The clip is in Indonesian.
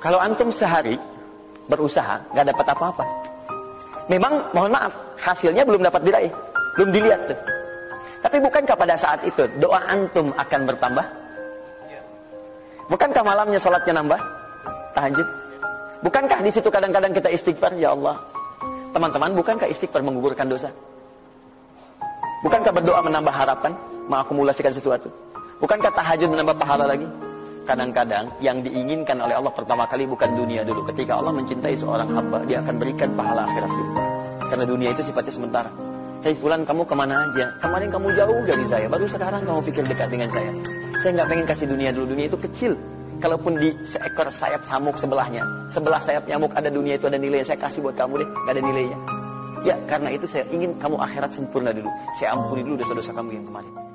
Kalau antum sehari berusaha, nggak dapat apa-apa. Memang mohon maaf, hasilnya belum dapat diraih, belum dilihat tuh. Tapi bukankah pada saat itu doa antum akan bertambah? Bukankah malamnya sholatnya nambah? Tahajud? Bukankah di situ kadang-kadang kita istighfar, ya Allah? Teman-teman, bukankah istighfar menggugurkan dosa? Bukankah berdoa menambah harapan, mengakumulasikan sesuatu? Bukankah tahajud menambah pahala lagi? Kadang-kadang yang diinginkan oleh Allah pertama kali bukan dunia dulu. Ketika Allah mencintai seorang hamba, dia akan berikan pahala akhirat dulu. Karena dunia itu sifatnya sementara. Hei fulan kamu ke mana aja? Kemarin kamu jauh dari saya, baru sekarang kamu pikir dekat dengan saya. Saya nggak pengen kasih dunia dulu, dunia itu kecil. Kalaupun di seekor sayap samuk sebelahnya, sebelah sayap nyamuk ada dunia itu ada nilai saya kasih buat kamu deh, nggak ada nilainya. Ya karena itu saya ingin kamu akhirat sempurna dulu. Saya ampuni dulu dosa-dosa kamu yang kemarin.